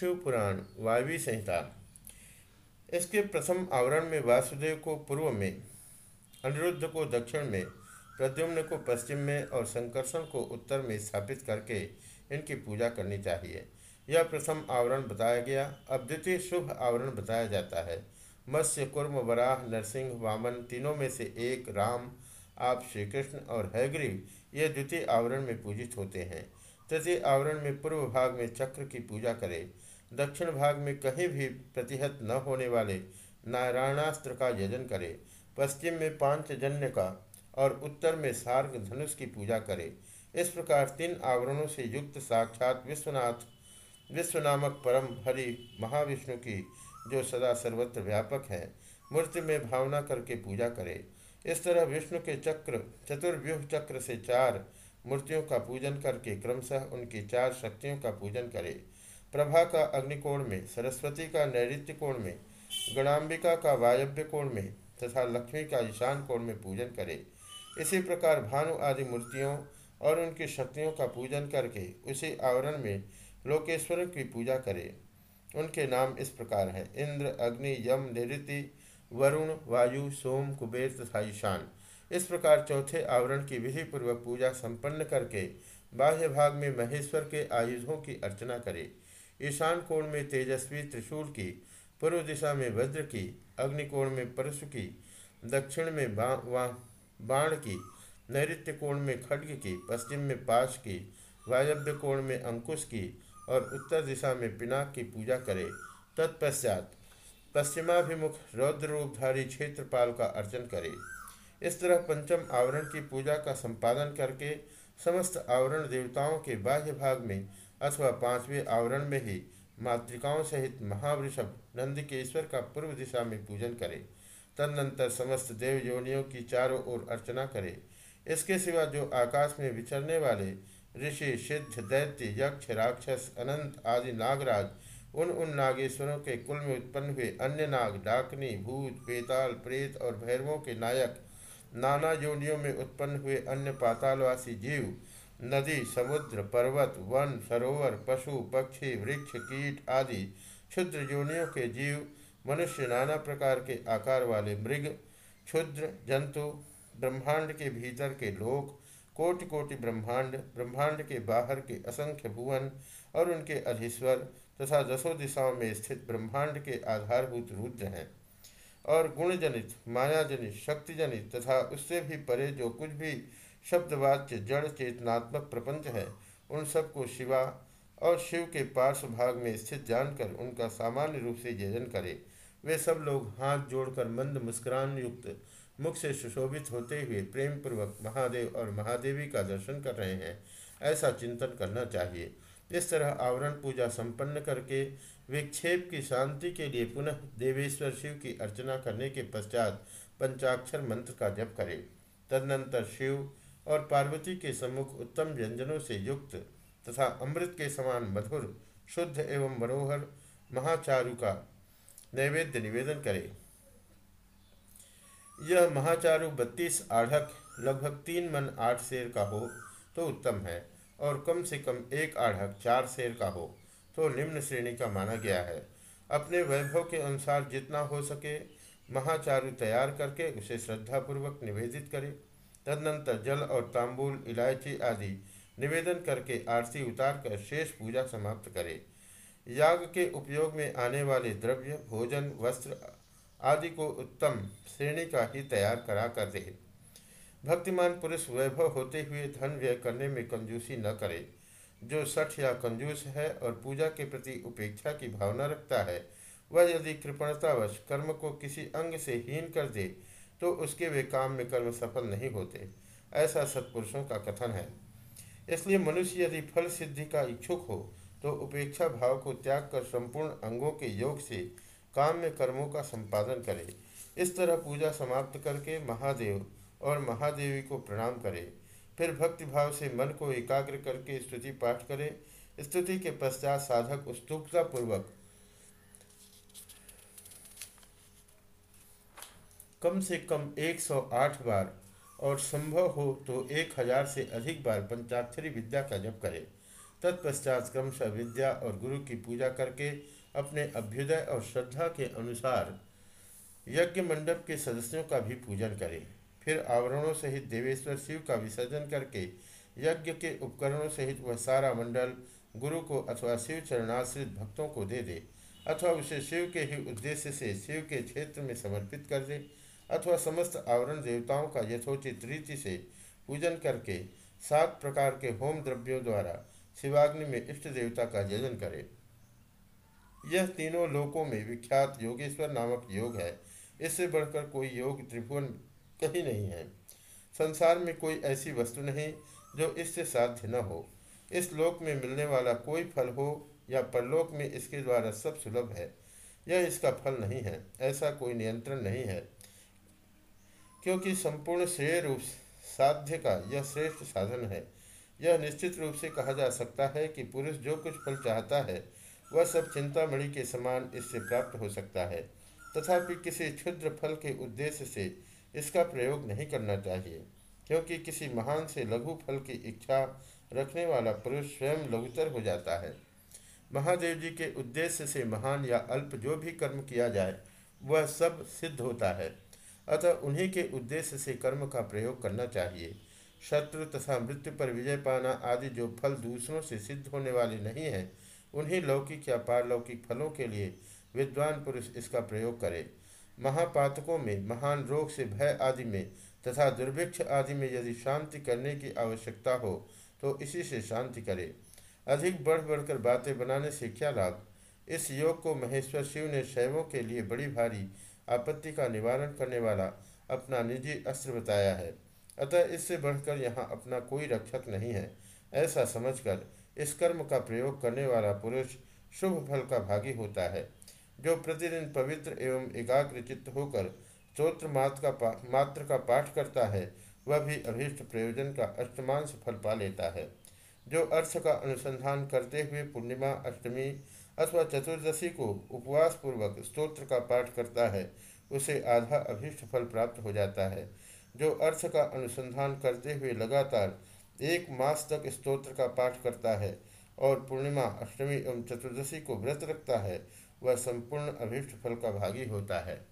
शिव पुराण वायवी संहिता। इसके प्रथम आवरण में वासुदेव को पूर्व में, अनिरुद्ध को दक्षिण में, प्रद्युम्न को पश्चिम में और संकर्षण को उत्तर में स्थापित करके इनकी पूजा करनी चाहिए। यह प्रथम आवरण बताया गया। अब द्वितीय शुभ आवरण बताया जाता है। मत्स्य, कुर्म, वराह, नरसिंह, वामन तीनों में से एक, राम, आप श्री कृष्ण और हैग्रीव ये द्वितीय आवरण में पूजित होते हैं। तृतीय आवरण में पूर्व भाग में चक्र की पूजा करें। दक्षिण भाग में कहीं भी प्रतिहत न होने वाले नारायणास्त्र का यजन करें, पश्चिम में पांचजन्य का और उत्तर में सार्ग धनुष की पूजा करें। इस प्रकार तीन आवरणों से युक्त साक्षात विश्वनाथ विश्व नामक परम हरि महाविष्णु की, जो सदा सर्वत्र व्यापक है, मूर्ति में भावना करके पूजा करे। इस तरह विष्णु के चक्र, चतुर्व्यूह चक्र से चार मूर्तियों का पूजन करके क्रमशः उनकी चार शक्तियों का पूजन करे। प्रभा का अग्निकोण में, सरस्वती का नैत्य कोण में, गणाम्बिका का वायव्य कोण में तथा लक्ष्मी का ईशान कोण में पूजन करे। इसी प्रकार भानु आदि मूर्तियों और उनकी शक्तियों का पूजन करके उसी आवरण में लोकेश्वर की पूजा करे। उनके नाम इस प्रकार हैं। इंद्र, अग्नि, यम निऋति वरुण, वायु, सोम, कुबेर तथा ईशान। इस प्रकार चौथे आवरण की विधि पूर्वक पूजा संपन्न करके बाह्य भाग में महेश्वर के आयुधों की अर्चना करे। ईशान कोण में तेजस्वी त्रिशूल की, पूर्व दिशा में वज्र की अग्निकोण में परशु की, दक्षिण में बाण की नैत्य कोण में खड्ग की, पश्चिम में पाश की वायव्य कोण में अंकुश की और उत्तर दिशा में पिनाक की पूजा करे। तत्पश्चात पश्चिमाभिमुख रौद्र रूपधारी क्षेत्रपाल का अर्चन करे। इस तरह पंचम आवरण की पूजा का संपादन करके समस्त आवरण देवताओं के बाह्य भाग में अथवा पाँचवें आवरण में ही मातृकाओं सहित महावृषभ नंदिकेश्वर का पूर्व दिशा में पूजन करे। तदनंतर समस्त देव योनियों की चारों ओर अर्चना करे। इसके सिवा जो आकाश में विचरने वाले ऋषि, सिद्ध, दैत्य, यक्ष, राक्षस, अनंत आदि नागराज, उन उन नागेश्वरों के कुल में उत्पन्न हुए अन्य नाग, डाकनी, भूत पेताल प्रेत और भैरवों के नायक, नाना योनियों में उत्पन्न हुए अन्य पातालवासी जीव नदी, समुद्र, पर्वत, वन, सरोवर, पशु, पक्षी, वृक्ष, कीट आदि क्षुद्र योनियों के जीव, मनुष्य नाना प्रकार के आकार वाले मृग, क्षुद्र जंतु, ब्रह्मांड के भीतर के लोक कोटि कोटि ब्रह्मांड ब्रह्मांड के बाहर के असंख्य भुवन और उनके अधीश्वर तथा दसों दिशाओं में स्थित ब्रह्मांड के आधारभूत रुद्र हैं। और गुणजनित, मायाजनित, शक्तिजनित तथा उससे भी परे जो कुछ भी शब्दवाच्य, जड़, चेतनात्मक प्रपंच है। उन सबको शिवा और शिव के पार्श्व भाग में स्थित जानकर उनका सामान्य रूप से जयन करे। वे सब लोग हाथ जोड़कर मंद मुस्कुरान युक्त मुख से सुशोभित होते हुए प्रेम पूर्वक महादेव और महादेवी का दर्शन कर रहे हैं। ऐसा चिंतन करना चाहिए। इस तरह आवरण पूजा संपन्न करके विक्षेप की शांति के लिए पुनः देवेश्वर शिव की अर्चना करने के पश्चात पंचाक्षर मंत्र का जप करें। तदनंतर शिव और पार्वती के सम्मुख उत्तम व्यंजनों से युक्त तथा अमृत के समान मधुर, शुद्ध एवं मनोहर महाचारु का नैवेद्य निवेदन करें। यह महाचारु बत्तीस आढ़क, लगभग तीन मन आठ शेर का हो तो उत्तम है, और कम से कम एक आढ़क चार शेर का हो तो निम्न श्रेणी का माना गया है। अपने वैभव के अनुसार जितना हो सके, महाचारु तैयार करके उसे श्रद्धापूर्वक निवेदित करे। तदनंतर जल और तांबूल, इलायची आदि निवेदन करके आरती उतार कर शेष पूजा समाप्त करे। याग के उपयोग में आने वाले द्रव्य, भोजन, वस्त्र आदि को उत्तम श्रेणी का ही तैयार करा कर दे। भक्तिमान पुरुष वैभव होते हुए धन व्यय करने में कंजूसी न करे। जो सठ या कंजूस है और पूजा के प्रति उपेक्षा की भावना रखता है, वह यदि कृपणतावश कर्म को किसी अंग से हीन कर दे तो उसके वे काम में कर्म सफल नहीं होते। ऐसा सत्पुरुषों का कथन है। इसलिए मनुष्य यदि फल सिद्धि का इच्छुक हो तो उपेक्षा भाव को त्याग कर संपूर्ण अंगों के योग से काम में कर्मों का संपादन करे। इस तरह पूजा समाप्त करके महादेव और महादेवी को प्रणाम करे। फिर भक्ति भाव से मन को एकाग्र करके स्तुति पाठ करे। स्तुति के पश्चात साधक उत्सुकता कम से कम 108 बार और संभव हो तो एक हज़ार से अधिक बार पंचाक्षरी विद्या का जप करे। तत्पश्चात क्रमशः विद्या और गुरु की पूजा करके अपने अभ्युदय और श्रद्धा के अनुसार यज्ञ मंडप के सदस्यों का भी पूजन करें। फिर आवरणों सहित देवेश्वर शिव का विसर्जन करके यज्ञ के उपकरणों सहित वह सारा मंडल गुरु को अथवा शिव चरणाश्रित भक्तों को दे दे अथवा उसे शिव के ही उद्देश्य से शिव के क्षेत्र में समर्पित कर दे। अथवा समस्त आवरण देवताओं का यथोचित रीति से पूजन करके सात प्रकार के होम द्रव्यों द्वारा शिवाग्नि में इष्ट देवता का यजन करे। यह तीनों लोकों में विख्यात योगेश्वर नामक योग है। इससे बढ़कर कोई योग त्रिभुवन कहीं नहीं है। संसार में कोई ऐसी वस्तु नहीं जो इससे साध्य न हो। इस लोक में मिलने वाला कोई फल हो या परलोक में इसके द्वारा सब सुलभ है। यह इसका फल नहीं है। ऐसा कोई नियंत्रण नहीं है। क्योंकि संपूर्ण श्रेय रूप साध्य का यह श्रेष्ठ साधन है। यह निश्चित रूप से कहा जा सकता है कि पुरुष जो कुछ फल चाहता है, वह सब चिंतामणि के समान इससे प्राप्त हो सकता है। तथापि किसी क्षुद्र फल के उद्देश्य से इसका प्रयोग नहीं करना चाहिए, क्योंकि किसी महान से लघु फल की इच्छा रखने वाला पुरुष स्वयं लघुतर हो जाता है। महादेव जी के उद्देश्य से महान या अल्प जो भी कर्म किया जाए, वह सब सिद्ध होता है। अतः उन्हीं के उद्देश्य से कर्म का प्रयोग करना चाहिए। शत्रु तथा मृत्यु पर विजय पाना आदि जो फल दूसरों से सिद्ध होने वाले नहीं हैं, उन्हीं लौकिक या पारलौकिक फलों के लिए विद्वान पुरुष इसका प्रयोग करे। महापातकों में, महान रोग से भय आदि में तथा दुर्भिक्ष आदि में यदि शांति करने की आवश्यकता हो तो इसी से शांति करे। अधिक बढ़ बढ़कर बातें बनाने से क्या लाभ? इस योग को महेश्वर शिव ने शैवों के लिए बड़ी भारी आपत्ति का निवारण करने वाला अपना निजी अस्त्र बताया है। अतः इससे बढ़कर यहाँ अपना कोई रक्षक नहीं है। ऐसा समझकर इस कर्म का प्रयोग करने वाला पुरुष शुभ फल का भागी होता है, जो प्रतिदिन पवित्र एवं एकाग्र चित्त होकर स्त्रोत्र मात्र का मात्र का पाठ करता है, वह भी अभीष्ट प्रयोजन का अष्टमांश फल पा लेता है। जो अर्थ का अनुसंधान करते हुए पूर्णिमा, अष्टमी अथवा चतुर्दशी को उपवास पूर्वक स्तोत्र का पाठ करता है, उसे आधा अभीष्ट फल प्राप्त हो जाता है। जो अर्थ का अनुसंधान करते हुए लगातार एक मास तक स्तोत्र का पाठ करता है और पूर्णिमा, अष्टमी एवं चतुर्दशी को व्रत रखता है, वह संपूर्ण अभीष्ट फल का भागी होता है।